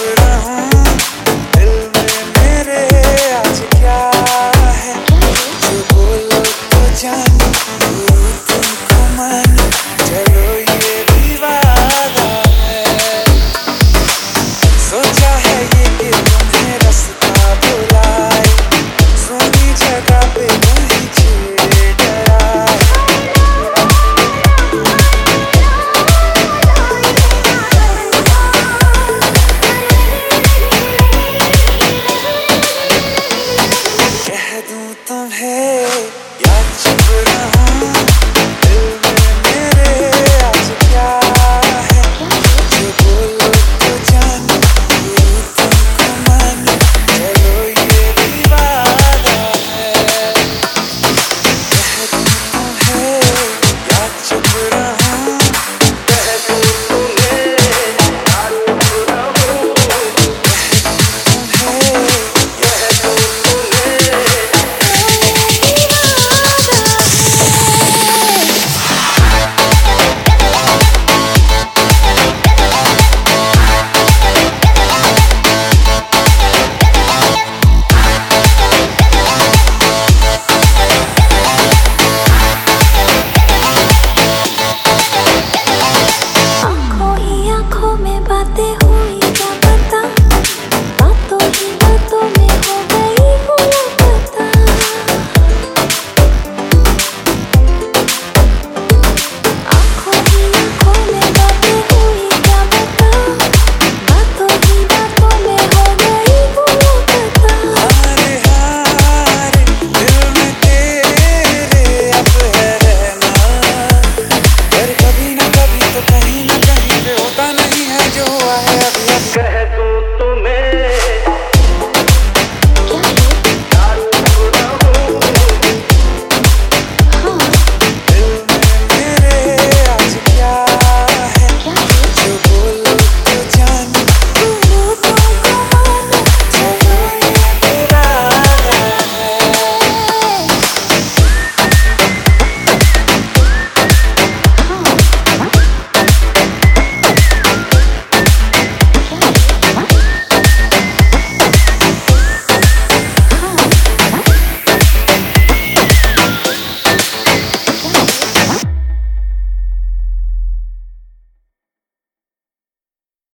around.